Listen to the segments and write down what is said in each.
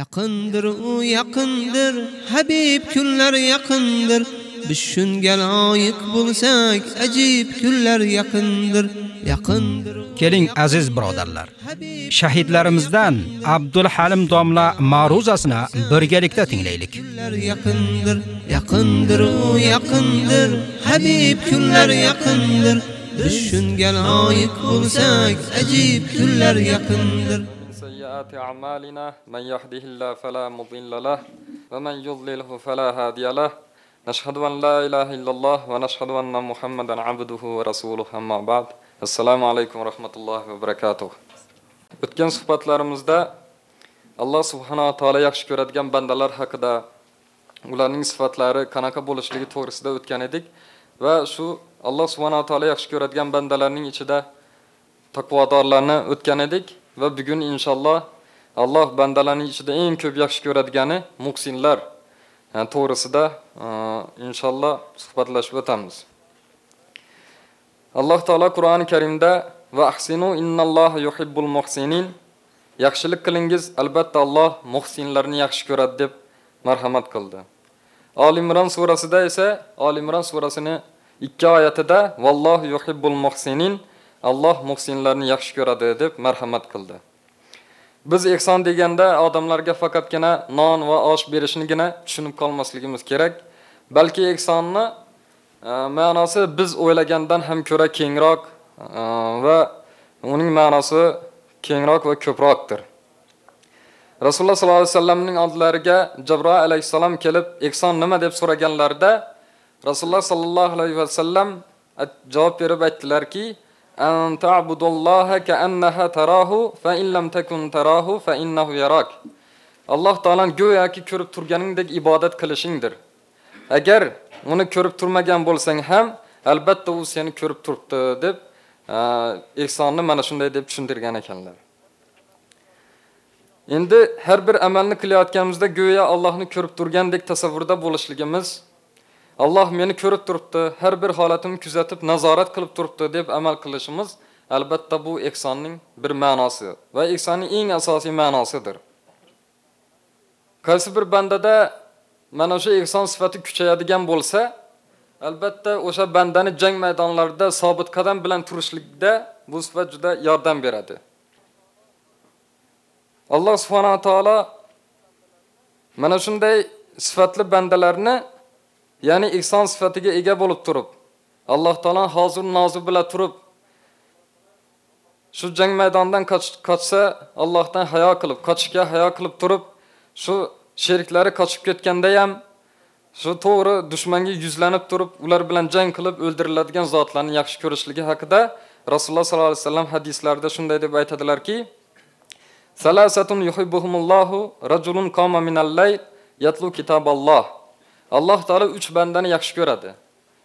Yaqindir u yaqindir, Habib kunlar yaqindir. Biz shunga loyiq bo'lsak, ajib kunlar yaqindir. Yaqindir. Keling aziz birodarlar. Shahidlarimizdan Abdul Halim domla ma'ruzasini birgalikda tinglaylik. Yaqindir. Yaqindir u yaqindir, Habib kunlar yaqindir. Biz shunga loyiq bo'lsak, ajib kunlar yaqindir. سيئات أعمالنا من يهده الله فلا مضل له ومن يضلله فلا هادي له نشهد أن لا إله إلا الله ونشهد أن محمدا عبده ورسوله أما بعد السلام عليكم ورحمة الله وبركاته O'tgan suhbatlarimizda Alloh subhanahu va taolo yaxshi ko'radigan bandalar haqida ularning sifatlari qanaqa bo'lishligi to'g'risida o'tgan edik va shu Alloh subhanahu va taolo yaxshi ko'radigan bandalarning ichida taqvodorlarni o'tgan edik Va bugun inshaalloh Alloh bandalarning ichida eng ko'p yaxshi ko'radigani muhsinlar yani to'g'risida inshaalloh suhbatlashib o'tamiz. Alloh taolo Qur'oni Karimda va ahsinu innalloha yuhibbul muhsinin yaxshilik qilingiz albatta Alloh muhsinlarni yaxshi ko'radi deb marhamat qildi. Oli Imron surasida esa Oli Imron surasini 2 oyatida vallohu yuhibbul muhsinin Alloh muhsinlarni yaxshi ko'radi deb marhamat qildi. Biz ehson deganda odamlarga faqatgina non va osh berishnigina tushunib qolmasligimiz kerak. Balki ehsonni e, ma'nosi biz o'ylagandan ham ko'ra kengroq e, va uning ma'nosi kengroq va ko'proqdir. Rasululloh sollallohu alayhi vasallamning oldilariga Jabroil alayhisalom kelib, ehson nima deb so'raganlarida Rasululloh sollallohu alayhi vasallam javob berib aytdilarki, أن تعبد الله كأنها تراه فإن لم تكن تراه فإنه يراك yarak. Alloh taolani go'yoki ko'rib turganingdek ibodat qilishingdir. Agar uni ko'rib turmagan bo'lsang ham, albatta u seni ko'rib turibdi deb ehsonni mana shunday deb tushuntirgan ekanlar. Endi har bir amalni qilayotganimizda go'yo Allohni ko'rib turgandek tasavvurda bo'lishligimiz Alloh meni ko'rib turibdi, har bir holatimni kuzatib, nazorat qilib turibdi deb amal qilishimiz albatta bu ihsonning bir ma'nosi va ihsonning eng asosiy ma'nosidir. Qaysi bir bandada mana o'sha ihson sifati kuchayadigan bo'lsa, albatta o'sha bandani jang maydonlarida sobit qadam bilan turishlikda bu sifat juda yordam beradi. Alloh subhanahu va taolo mana shunday sifatli bandalarni ya'ni ihson sifatiga ega bo'lib turib alloh taolo hozir nozir bila turib shu jang maydonidan qochsa allohdan hayo qilib qochishga hayo qilib turib shu sheriklari qochib ketganda ham shu to'g'ri dushmanga yuzlanib turib ular bilan jang qilib o'ldiriladigan zotlarni yaxshi ko'rishligi haqida rasululloh sollallohu alayhi vasallam hadislarida shunday deb aytadilarki salasatun yuhibbuhumullohu rajulun qoma minal layl yatlu kitaballoh. Alloh taolo 3 bandani yaxshi ko'radi.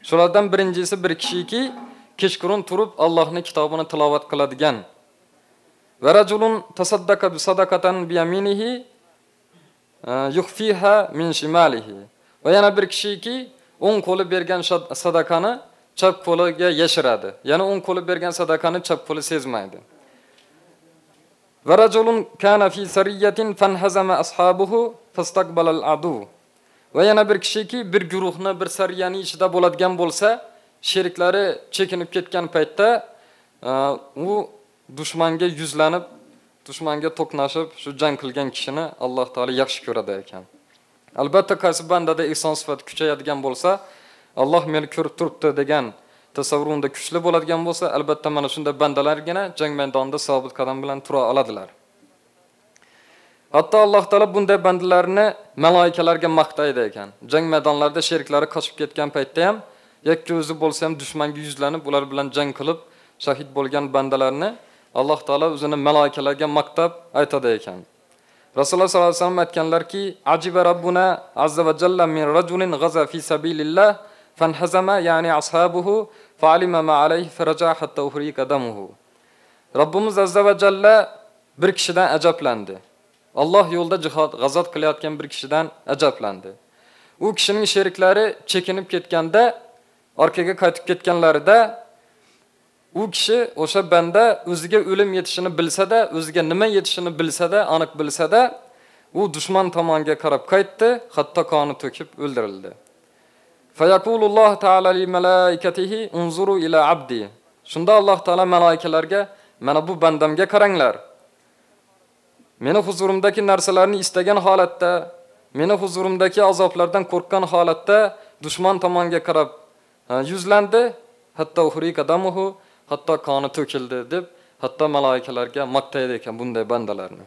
Shulardan birinchisi bir kishiki kechqurun turib Allohning kitobini tilovat qiladigan. Va rajulun tasaddaqa bi sadaqatan bi yaminihi e, yukhfiha min shimalihi. Va yana bir kishiki o'ng qo'li bergan sadaqani chap qo'liga yashiradi. Ya'ni o'ng qo'li bergan sadaqani chap qo'li sezmaydi. Va rajulun kana fi sariyatin fanhazama ashabuhu fastaqbala al-adu. Va yana bir kishiki bir guruhni bir sariyani ichida bo'ladigan bo'lsa, sheriklari chekinib ketgan paytda e, u dushmanga yuzlanib, dushmanga to'qnashib, shu jang qilgan kishini Alloh taolo yaxshi ko'radi ekan. Albatta qaysi bandada ihson sifati kuchayadigan bo'lsa, Alloh meni ko'rib turibdi degan tasavvurunda kuchli bo'ladigan bo'lsa, albatta mana shunday bandalargina jang maydonida sobit qadam bilan tura oladilar. Hatto Alloh taolo bunday bandalarni malaikalarga maqtaydi ekan. Jang maydonlarida sheriklari qochib ketgan paytda ham yakka o'zi bo'lsa ham dushmanga yuzlanib, ular bilan jang qilib shahid bo'lgan bandalarni Alloh taolo o'zini malaikalarga maqtab aytadi ekan. Rasululloh sollallohu alayhi vasallam aytganlarki, "Ajiba rabbuna azza va jalla min rajulin g'aza fi sabilillah fanhazama ya'ni ashabuhu fa'alima ma alayhi faraja hatta uhriqa damuhu." Robbimiz azza va jalla bir kishidan ajablandi. Alloh yo'lda jihod g'azot qilayotgan bir kishidan ajablandi. U kishining sheriklari chekinib ketganda, orqaga qaytib ketganlarida u kishi o'sha banda o'ziga o'lim yetishini bilsa-da, o'ziga nima yetishini bilsa-da, aniq bilsa-da, u dushman tomonga qarab qaytdi, hatto qoni to'kib o'ldirildi. Fayaqululloh taala li malaikatihi unzuru ila abdi. Shunda Alloh taolo malaikalarga mana bu bandamga qaranglar. Meni huzurimdagi narsalarni istagan holatda, meni huzurimdagi azoblardan qo'rqgan holatda dushman tomonga qarab yuzlandi, hatto uhriqadamuhu, hatto qoni to'kildi deb hatto malaikalarga maqtaydi ekan bunday bandalarni.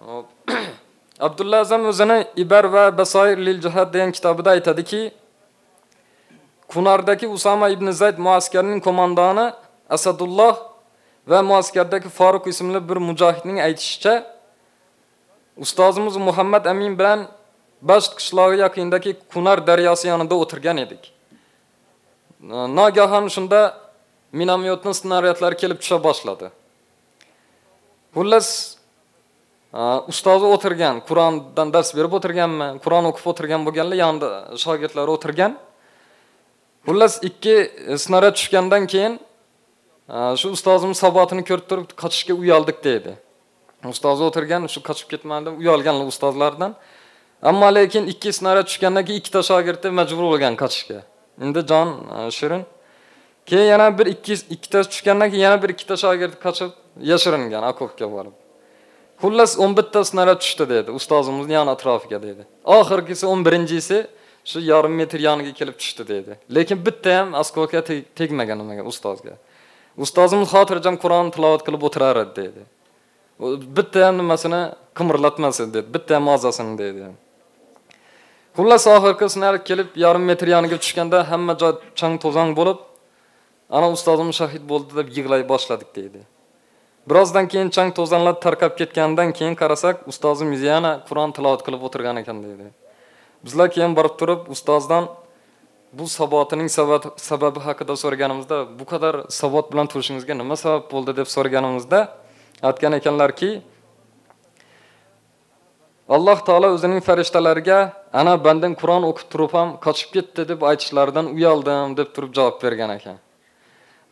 Abdulla Azam o'zini Ibar va Basoir lil jihad degan kitobida aytadiki, Kunardagi Usama ibn Zayd muaskarining qo'mondoni Asadulloh va muaskardagi Faruq ismli bir mujohidning aytishicha, ustozimiz Muhammad Amin bilan Basht qishlog'i yaqinidagi Kunar daryosi yonida o'tirgan edik. Nogahon shunda minomyotning snaryadlari kelib tusha boshladi. Xullas ustozi o'tirgan, Qur'ondan dars berib o'tirganmi, Qur'on o'qib o'tirgan bo'lganlar yonida shogirdlari o'tirgan. Xullas ikki snaryad tushgandan keyin shu ustozimiz sabotini ko'rib turib qochishga uyaldik dedi. Ustozi o'tirgan, shu qochib ketmadi, uyalganlar ustozlardan. Ammo lekin ikki snaryad tushgandan keyin ikkita shogirdi majbur bo'lgan qochishga. Endi jon e, shirin. Keyin yana bir ikki ikkita tushgandan keyin yana bir ikkita shogird qochib yashiringan okopga borib. Xullas 11 ta snaryad tushdi dedi, ustozimizni yon atrofiga dedi. Oxirgisi 11-inchisi shu yarim metr yoniga kelib tushdi dedi. Lekin bitta ham askokga tegmagan nimaga ustozga. Ustozimiz xotirjam Qur'on tilovat qilib o'tirar edi dedi. Bitta ham nimasini qimirlatmasin dedi. Bitta ham mozasini dedi. Xullas oxirgi sinar kelib yarim metr yoniga tushganda hamma joy chang to'zon bo'lib, ana ustozimiz shahid bo'ldi deb yig'lay boshladik dedi. Birozdan keyin chang to'zonlar tarqab ketgandan keyin qarasak, ustozimiz yana Qur'on tilovat qilib o'tirgan ekan dedi. Bizlar keyin borib turib ustozdan bu sabotining sababi haqida so'raganimizda, bu qadar sabot bilan turishingizga nima sabab bo'ldi deb so'raganimizda, aytgan ekanlarki, Alloh taolo o'zining farishtalariga ana bandang Qur'on o'qib turib ham qochib ketdi deb aytishlaridan uyaldim deb turib javob bergan ekan.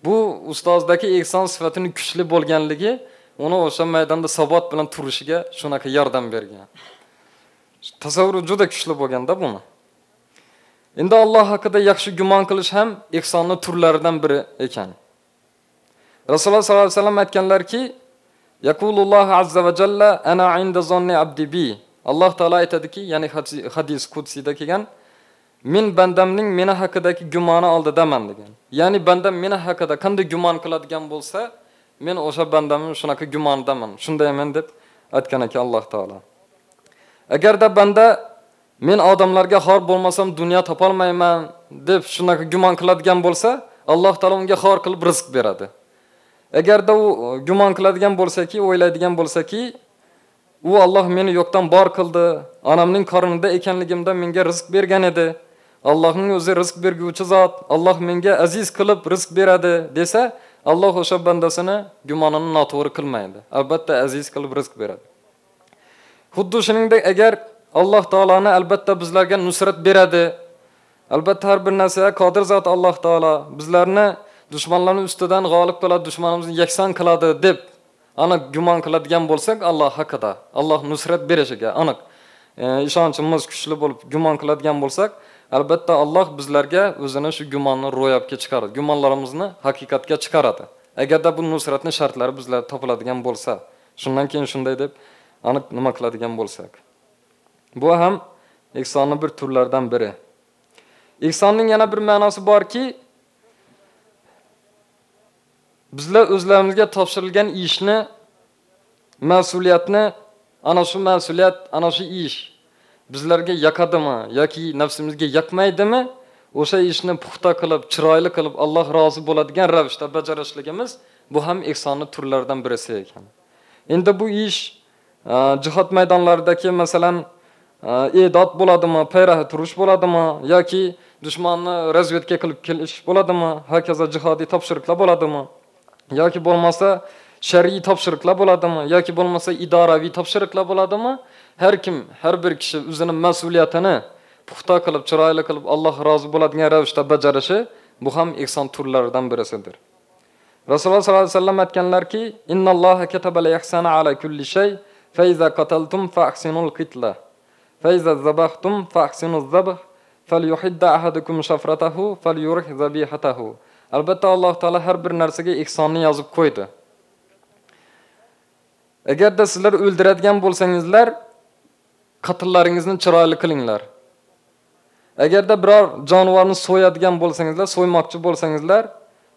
Bu ustozdagi ehson sifatining kuchli bo'lganligi uni o'sha maydonda sabot bilan turishiga shunaqa yordam bergan. Tasavvur juda kuchli bo'lganda buni. Endi Alloh haqida yaxshi gumon qilish ham ehsonning turlaridan biri ekan. Rasululloh sollallohu alayhi vasallam aytganlarki, Yaqululloh azza va jalla ana inda zonni abdi bi. Alloh taolo aytadiki, ya'ni hadis qudsida kelgan, men bandamning meni haqidagi gumoni oldidaman degan. Ya'ni bandam meni haqida qanday gumon qiladigan bo'lsa, men o'sha bandamning shunaqa gumonidaman. Shundayman deb aytgan ekan Alloh taolo. Agarda banda men odamlarga xor bo'lmasam dunyo topolmayman deb shunaqa gumon qiladigan bo'lsa, Alloh taolo unga xor qilib rizq beradi. Agarda u e, gumon qiladigan bo'lsa-ki, o'ylaydigan bo'lsa-ki, u Alloh meni yo'qdan bor qildi, onamning qornida ekanligimda menga rizq bergan edi. Allohning o'zi rizq berguvchi zot, Alloh menga aziz qilib rizq beradi desa, Alloh o'sha bandasini gumonini noto'g'ri qilmaydi. Albatta aziz qilib rizq beradi. Xuddi shuningdek agar Alloh taoloni albatta bizlarga nusrat beradi. Albatta har bir narsaga qodir zot Alloh taolo bizlarni dushmanlarning ustidan g'olib qiladi, dushmanimizni yakson qiladi deb aniq gumon qiladigan bo'lsak, Alloh haqida, Alloh nusrat berishiga aniq e, ishonchimiz kuchli bo'lib gumon qiladigan bo'lsak, albatta Alloh bizlarga o'zini shu gumonni ro'yobga chiqaradi. Gumonlarimizni haqiqatga chiqaradi. Agarda bu nusratning shartlari bizlar topiladigan bo'lsa, shundan keyin shunday deb aniq nima qiladigan bo'lsak. Bu ham ihsonning bir turlaridan biri. Ihsonning yana bir ma'nosi borki, bizlar o'zlarimizga topshirilgan ishni mas'uliyatni ana shu mas'uliyat, ana shu ish bizlarga yoqadimi yoki nafsimizga yoqmaydimi? O'sha ishni puxta qilib, chiroyli qilib, Alloh rozi bo'ladigan ravishda bajarishligimiz bu ham ihsonning turlaridan birisi ekan. Endi bu ish jihad maydonlaridagi masalan e'dod bo'ladimi payraha turish bo'ladimi yoki dushmanni razvedka qilib kelish bo'ladimi hokazo jihodiy topshiriqlar bo'ladimi yoki bo'lmasa shar'iy topshiriqlar bo'ladimi yoki bo'lmasa idoraviy topshiriqlar bo'ladimi har kim har bir kishi o'zini mas'uliyatini puxta qilib chiroyli qilib alloh rozi bo'ladigan ravishda bajarishi bu ham ehson turlaridan birisidir rasululloh sollallohu alayhi vasallam aytganlarki innalloha katabal ihsana ala kulli shay fa iza qataltum fa ahsinul qitla فإذا ذبحتم فأحسنوا الذبح فليحد أحدكم شفرته فليرح ذبيحته albatta alloh taolo har bir narsaga ihsonni yozib qo'ydi agarda sizlar o'ldiradigan bo'lsangizlar qatillaringizni chiroyli qilinglar agarda biror jonivorni so'yadigan bo'lsangizlar so'ymoqchi bo'lsangizlar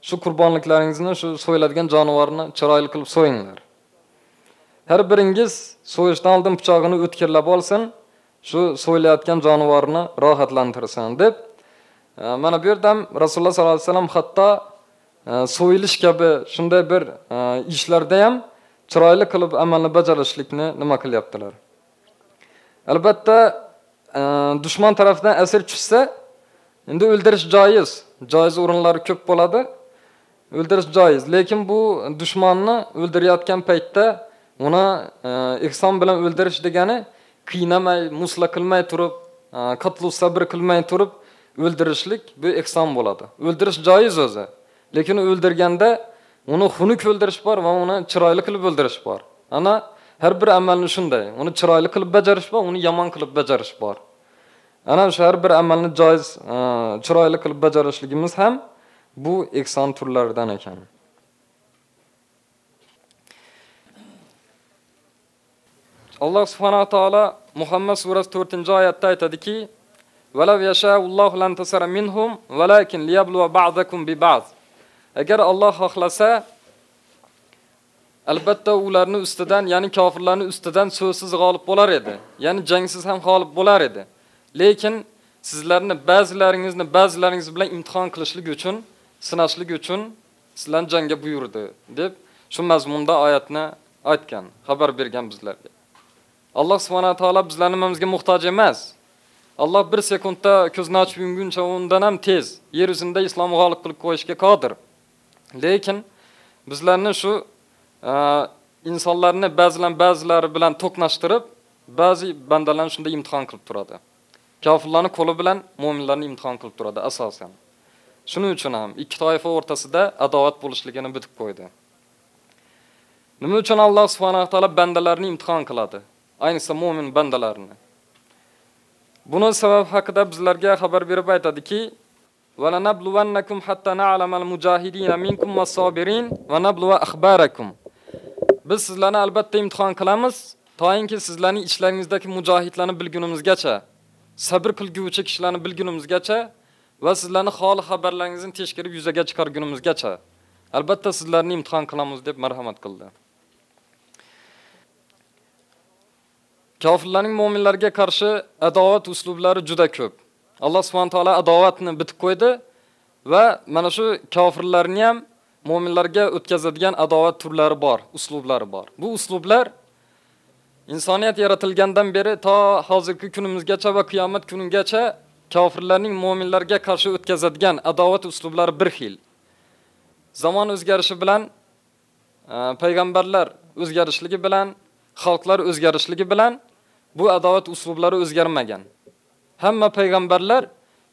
shu qurbonliklaringizni shu so'yiladigan jonivorni chiroyli qilib so'yinglar har biringiz so'yishdan oldin pichog'ini o'tkirlab olsin Shu so'yilayotgan jonivorni rohatlantirsin deb. E, mana bu yerda ham rasululloh sollallohu alayhi vasallam hatto e, so'yilish kabi shunday bir e, ishlarda ham chiroyli qilib amalni bajarishlikni nima qilyaptilar? Albatta dushman tarafidan asir tushsa endi o'ldirish joiz. Joiz o'rinlari ko'p bo'ladi. O'ldirish joiz. Lekin bu dushmanni o'ldirayotgan paytda uni ehson bilan o'ldirish degani qiynamay musla qilmay turib e, qatlu sabr qilmay turib o'ldirishlik bu ehson bo'ladi. O'ldirish joiz o'zi lekin o'ldirganda uni xunuk o'ldirish bor va uni chiroyli qilib o'ldirish bor. Ana har bir amalni shunday uni chiroyli qilib bajarish bor uni yomon qilib bajarish bor. Ana o'sha har bir amalni joiz e, chiroyli qilib bajarishligimiz ham bu ehson turlaridan ekan. Alloh subhanava taolo muhammad surasi 4-oyatda aytadiki minhum valakin liyabluwa ba'dakum bi ba'd." agar Alloh xohlasa albatta ularni ustidan ya'ni kofirlarni ustidan so'zsiz g'olib bo'lar edi. Ya'ni jangsiz ham g'olib bo'lar edi. Lekin sizlarni ba'zilaringizni ba'zilaringiz bilan imtihon qilishlik uchun sinashlik uchun sizlarni jangga buyurdi deb shu mazmunda oyatni aytgan xabar bergan bizlarga. Alloh subhanahu taolo bizlarni nimamizga muhtoj emas. Alloh 1 sekundda ko'zni ochib yumguncha undan ham tez yer yuzida islomni g'olib qilib qo'yishga qodir. Lekin bizlarni shu e, insonlarni ba'zilar ba'zilari bilan to'qnashtirib ba'zi bandalarni shunday imtihon qilib turadi. Kofirlarni qo'li bilan mu'minlarni imtihon qilib turadi asosan. Shuning uchun ham ikki toifa o'rtasida adovat bo'lishligini bitib qo'ydi. Nima uchun alloh subhanahu taolo bandalarni imtihon qiladi? ayniqsa mu'min bandalarini. Buni sabab haqida bizlarga xabar berib aytadiki, va lanabluwannakum hatta na'lamal mujahidina minkum was-sabirin va nabluwa akhbarakum. Biz sizlarni albatta imtihon qilamiz, to'yinki sizlarning ichlaringizdagi mujohidlarni bilgunimizgacha, sabr qilguvchi kishilarni bilgunimizgacha va sizlarni holi xabarlaringizni teshkirib yuzaga chiqargunimizgacha albatta sizlarni imtihon qilamiz deb marhamat qildi. Kofirlarning mu'minlarga qarshi adovat uslublari juda ko'p. Alloh subhanahu taolo adovatni bitib qo'ydi va mana shu kofirlarni ham mu'minlarga o'tkazadigan adovat turlari bor, uslublari bor. Bu uslublar insoniyat yaratilgandan beri to hozirgi kunimizgacha va qiyomat kunigacha kofirlarning mu'minlarga qarshi o'tkazadigan adovat uslublari bir xil. Zamon o'zgarishi bilan e, payg'ambarlar o'zgarishligi bilan, xalqlar o'zgarishligi bilan bu adovat uslublari o'zgarmagan. Hamma payg'ambarlar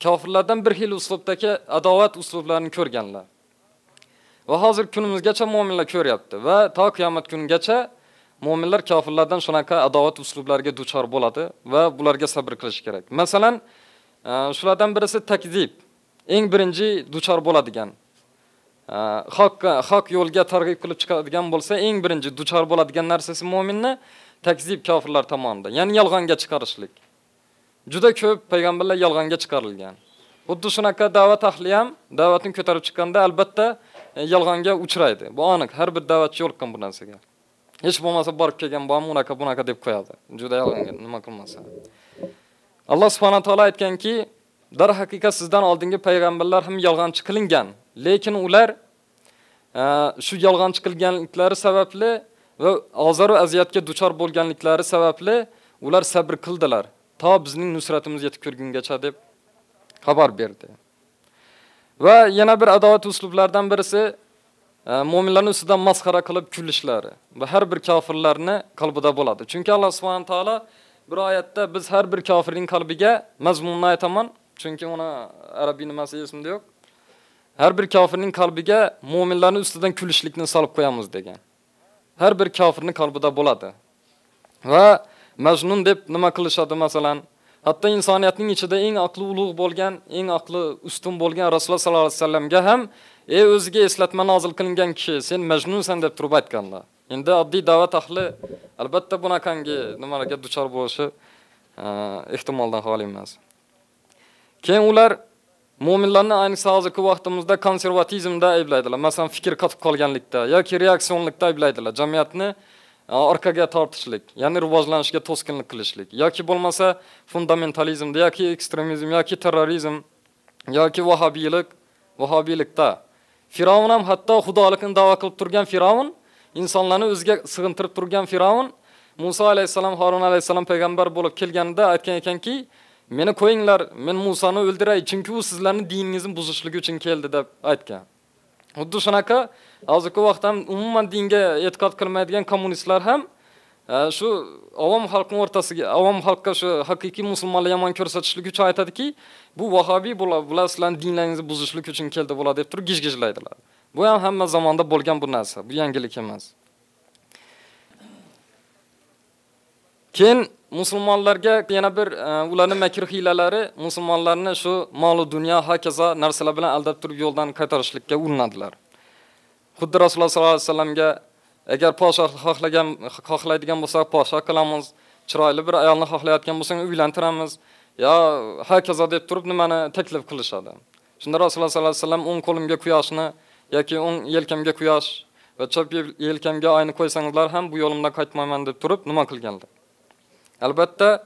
kofirlardan bir xil uslubdagi adovat uslublarini ko'rganlar. Va hozir kunimizgacha mu'minlar ko'ryapti va to qiyomat kunigacha mu'minlar kofirlardan shunaqa adovat uslublariga duchor bo'ladi va bularga sabr qilish kerak. Masalan, e, shulardan birisi takzib. Eng birinchi duchor bo'ladigan. E, haq haq yo'lga targ'ib qilib chiqadigan bo'lsa, eng birinchi duchor bo'ladigan narsasi mu'minni takzib kofirlar tomonidan, ya'ni yolg'onga chiqarishlik. Juda ko'p payg'ambarlar yolg'onga chiqarilgan. Xuddi shunaqa da'vat ahli ham da'vatni ko'tarib chiqqanda albatta e, yolg'onga uchraydi. Bu aniq, har bir da'vatchi yo'liqqan bu narsaga. Hech bo'lmasa borib kelgan bo'lmi, unaqa bunaqa deb qo'yadi. Juda yolg'onga nima qilmasa. Alloh subhanahu taolo aytganki, dar haqiqat sizdan oldingi payg'ambarlar ham yolg'onchi qilingan, lekin ular e, shu yolg'onchi qilganliklari sababli va azor va aziyatga duchor bo'lganliklari sababli ular sabr qildilar. To bizning nusratimiz yetib kelgungacha deb xabar berdi. Va yana bir adovat uslublaridan birisi e, mu'minlarni mu'minlarning ustidan masxara qilib kulishlari va har bir kofirlarni qalbida bo'ladi. Chunki Alloh subhanahu taolo bir oyatda biz har bir kofirning qalbiga mazmunni aytaman, chunki uni arabiy nimasi esimda yo'q. Har bir kofirning qalbiga mu'minlarning ustidan kulishlikni solib qo'yamiz degan. Har bir kofirning qalbida bo'ladi. va majnun deb nima qilishadi? Masalan hatto insoniyatning ichida eng aqli ulug' bo'lgan eng aqli ustun bo'lgan rasululloh sallallohu alayhi vasallamga ham ey o'ziga eslatma nozil qilingan kishi sen majnunsan deb turib aytganlar. Endi oddiy da'vat ahli albatta bunaqangi nimalarga duchor bo'lishi ehtimoldan xoli emas. Keyin ular mo'minlarni ayniqsa hozirgi vaqtimizda konservatizmda ayblaydilar. Masalan fikr qotib qolganlikda yoki reaksionlikda ayblaydilar. Jamiyatni e, orqaga tortishlik ya'ni rivojlanishga to'sqinlik qilishlik yoki bo'lmasa fundamentalizmda yoki ekstremizm yoki terrorizm yoki vahobiylik vahobiylikda. Firavun ham hatto xudolikni da'vo qilib turgan Firavun, insonlarni o'ziga sig'intirib turgan Firavun Musa alayhisalom, Harun alayhisalom payg'ambar bo'lib kelganida aytgan ekanki, meni qo'yinglar, men Musoni o'ldiray, chunki u sizlarning diningizni buzishligi uchun keldi deb aytgan. Xuddi shunaqa hozirgi vaqtda ham umuman dinga e'tiqod qilmaydigan kommunistlar ham e, shu avom xalqning o'rtasiga, avom xalqqa shu haqiqiy musulmonlar yomon ko'rsatishlik uchun aytadiki, bu vahobiy bular, bular sizlarning dinlaringizni buzishlik uchun keldi bular deb turib gijgijlaydilar. Bu ham hamma zamonda bo'lgan bu narsa, bu yangilik emas. Keyin musulmonlarga yana bir e, ularning makr hiylalari musulmonlarni shu mol dunyo hokazo narsalar bilan aldab turib yo'ldan qaytarishlikka urinadilar. Xuddi Rasululloh sollallohu alayhi vasallamga agar podshoh xohlagan xohlaydigan bo'lsak podshoh qilamiz, chiroyli bir ayolni xohlayotgan bo'lsang uylantiramiz, yo hokazo deb turib nimani taklif qilishadi. Shunda Rasululloh sollallohu alayhi vasallam o'ng qo'limga quyoshni yoki o'ng yelkamga quyosh va chap yelkamga oyni qo'ysangizlar ham bu yo'limdan qaytmayman deb turib nima qilganlar. Albatta,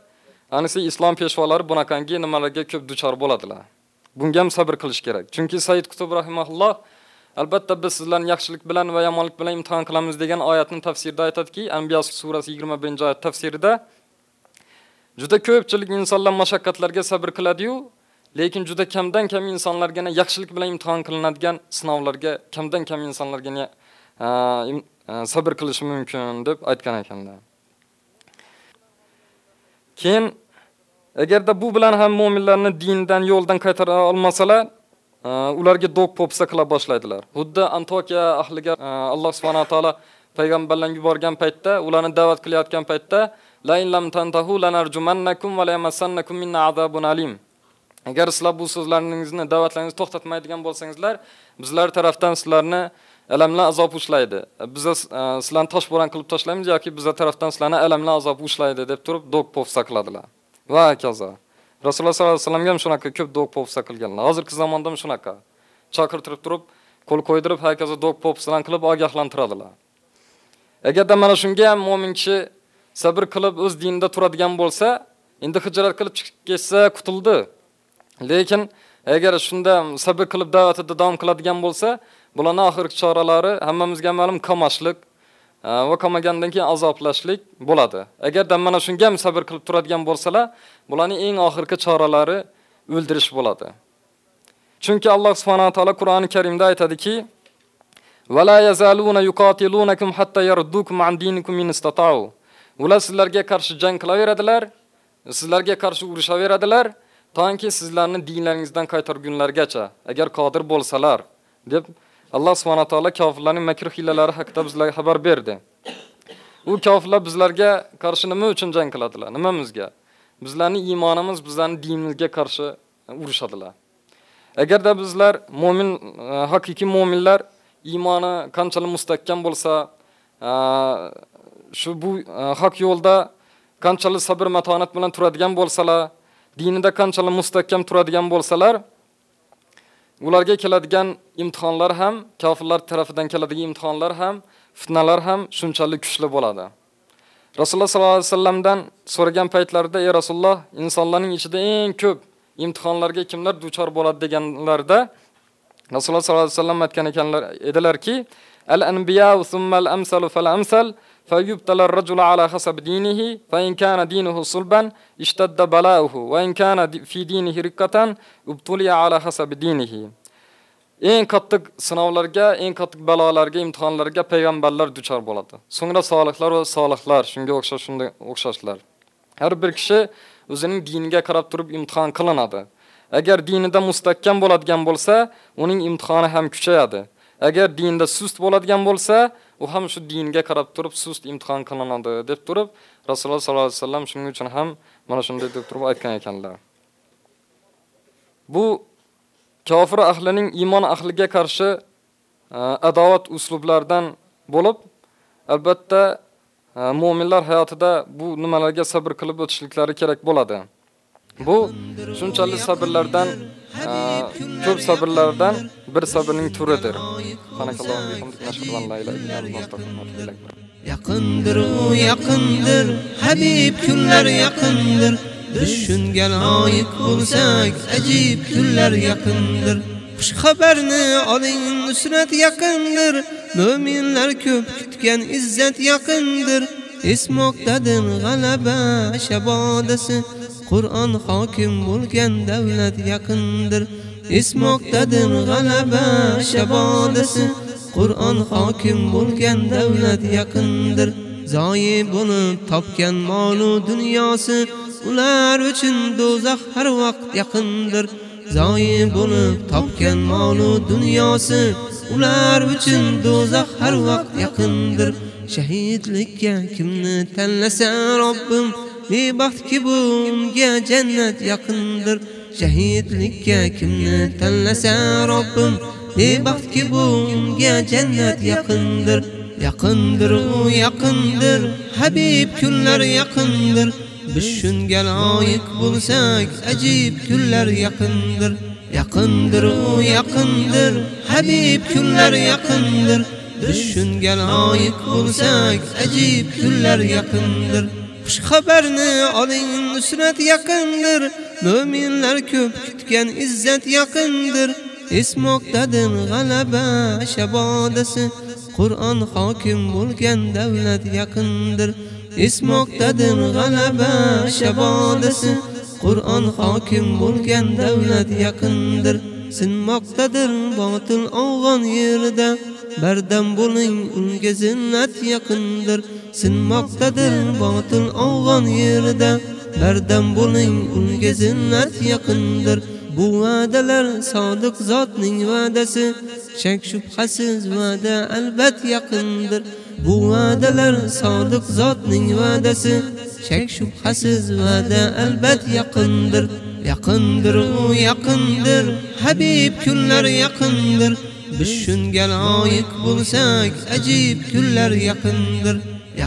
anisi islom peshvolari bunaqangi nimalarga ko'p duchor bo'ladilar. Bunga ham sabr qilish kerak. Chunki Said Qutb rahimahulloh albatta biz sizlarni yaxshilik bilan va yomonlik bilan imtihon qilamiz degan oyatni tafsirida aytadiki, Anbiya surasi 21-oyat tafsirida juda ko'pchilik insonlar mashaqqatlarga sabr qiladi-yu, lekin juda kamdan kam insonlarga yaxshilik bilan imtihon qilinadigan sinovlarga kamdan kam insonlarga sabr qilishi mumkin deb aytgan ekanlar. Keyin agarda bu bilan ham mu'minlarni dindan, yo'ldan qaytara olmasalar, e, ularga dog popsa qila boshlaydilar. Xuddi Antokiya ahliga e, Alloh subhanahu taolo payg'ambarlarni yuborgan paytda, ularni da'vat qilayotgan paytda, la in lam tantahu lanarjumannakum va la yamassannakum minna azabun alim. Agar sizlar bu so'zlaringizni, da'vatlaringizni to'xtatmaydigan bo'lsangizlar, bizlar tarafdan sizlarni alamli azob ushlaydi. biza e, sizlarni toshbo'ron qilib tashlaymiz yoki bizlar tarafdan sizlarni alamli azob ushlaydi deb turib do'q po'pisa qiladilar. Va hokazo Rasululloh sollallohu alayhi vasallamga ham shunaqa ko'p do'q po'pisa qilganlar. Hozirgi zamonda ham shunaqa. Chaqirtirib turib, qo'l qo'ydirib, hokazo do'q popsadan qilib ogohlantiradilar. Agarda mana shunga ham mo'min kishi sabr qilib o'z dinida turadigan bo'lsa, endi hijrat qilib chiqib ketsa qutuldi. Lekin agar shunda sabr qilib da'vatida davom qiladigan bo'lsa, bularning oxirgi choralari hammamizga ma'lum qamashlik e, va qamagandan keyin azoblashlik bo'ladi. Agarda mana shunga ham sabr qilib turadigan bo'lsalar, bularning eng oxirgi choralari o'ldirish bo'ladi. Chunki Alloh subhanahu va taolo Qur'oni Karimda aytadiki: "Va la yazaluna yuqatilunakum hatta yaruddukum an dinikum in istata'u." Ular sizlarga qarshi jang qilaveradilar, sizlarga qarshi urushaveradilar, to'g'ri sizlarni dinlaringizdan qaytargunlargacha, agar qodir bo'lsalar, deb Alloh subhanahu taolo kofirlarning makr hilalari haqida bizlarga xabar berdi. U kofirlar bizlarga qarshi nima uchun jang qiladilar? Nimamizga? Bizlarning iymonimiz, bizlarning dinimizga qarshi e, urushadilar. Agarda bizlar mu'min, e, haqiqiy mu'minlar iymoni qanchalik mustahkam bo'lsa, e, shu bu haq yo'lda qanchalik sabr matonat bilan turadigan bo'lsalar, dinida qanchalik mustahkam turadigan bo'lsalar, ularga keladigan imtihonlar ham, kofirlar tarafidan keladigan imtihonlar ham, fitnalar ham shunchalik kuchli bo'ladi. Rasululloh sollallohu alayhi vasallamdan so'ragan paytlarida, "Ey Rasululloh, insonlarning ichida eng ko'p imtihonlarga kimlar duchor bo'ladi?" deganlarida Rasululloh sollallohu alayhi vasallam aytgan ekanlar edilarki, "Al-anbiya thumma al-amsalu fal-amsal" فيبتلى الرجل على حسب دينه فإن كان دينه صلبا اشتد بلاؤه وإن كان في دينه رقة ابتلي على حسب دينه eng qattiq sinovlarga, eng qattiq balolarga, imtihonlarga payg'ambarlar duchor bo'ladi. So'ngra solihlar va solihlar shunga o'xshash shunday o'xshashlar. Har bir kishi o'zining diniga qarab turib imtihon qilinadi. Agar dinida mustahkam bo'ladigan bo'lsa, uning imtihoni ham kuchayadi. Agar dinda sust bo'ladigan bo'lsa, u ham shu dinga qarab turib sust imtihon qilinadi deb turib Rasululloh sollallohu alayhi vasallam shuning uchun ham mana shunday deb turib aytgan ekanlar. Bu kofir ahlining iymon ahliga qarshi e, adovat uslublardan bo'lib, albatta e, mu'minlar hayotida bu nimalarga sabr qilib o'tishliklari kerak bo'ladi. Bu shunchalik sabrlardan e, ko'p sabrlardan bir sabrning turidir. Yaqindir u yaqindir, Habib kunlar yaqindir. Biz shunga loyiq bo'lsak, ajib kunlar yaqindir. Xush xabarni oling, nusrat yaqindir. Mu'minlar ko'p kutgan izzat yaqindir. Esmoqdadir g'alaba shabodasi. Qur'on hokim bo'lgan davlat yaqindir. Esmoqdadir g'alaba shabodasi. Qur'on hokim bo'lgan davlat yaqindir. Zoyi bo'lib topgan molu dunyosi ular uchun do'zax har vaqt yaqindir. Zoyi bo'lib topgan molu dunyosi ular uchun do'zax har vaqt yaqindir. Shahidlikka kimni tanlasa Robbim, bebaxtki bu unga jannat yaqindir. Shahidlikka kimni tanlasa Robbim, bebaxtki bu unga jannat yaqindir. Yaqindir u yaqindir, Habib kunlar yaqindir. Biz shunga loyiq bo'lsak, ajib kunlar yaqindir. Yaqindir u yaqindir, Habib kunlar yaqindir. Biz shunga loyiq bo'lsak, ajib kunlar yaqindir. Xush xabarni oling, nusrat yaqindir. Mu'minlar ko'p kutgan izzat yaqindir. Esmoqdadir g'alaba shabodasi. Qur'on hokim bo'lgan davlat yaqindir. Esmoqdadir g'alaba shabodasi. Qur'on hokim bo'lgan davlat yaqindir. Sinmoqdadir botil og'on yerida. Bardam bo'ling unga zinnat yaqindir. Sinmoqdadir botil og'on yerida. Bardam bo'ling unga zinnat yaqindir. Bu va'dalar sodiq zotning va'dasi, shak shubhasiz va'da albat yaqindir. Bu va'dalar sodiq zotning va'dasi, shak shubhasiz va'da albat yaqindir. Yaqindir u yaqindir, Habib kunlar yaqindir. Biz shunga loyiq bo'lsak, ajib kunlar yaqindir.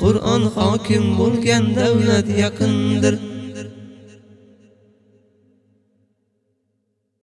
Qur'on hokim bo'lgan davlat yaqindir.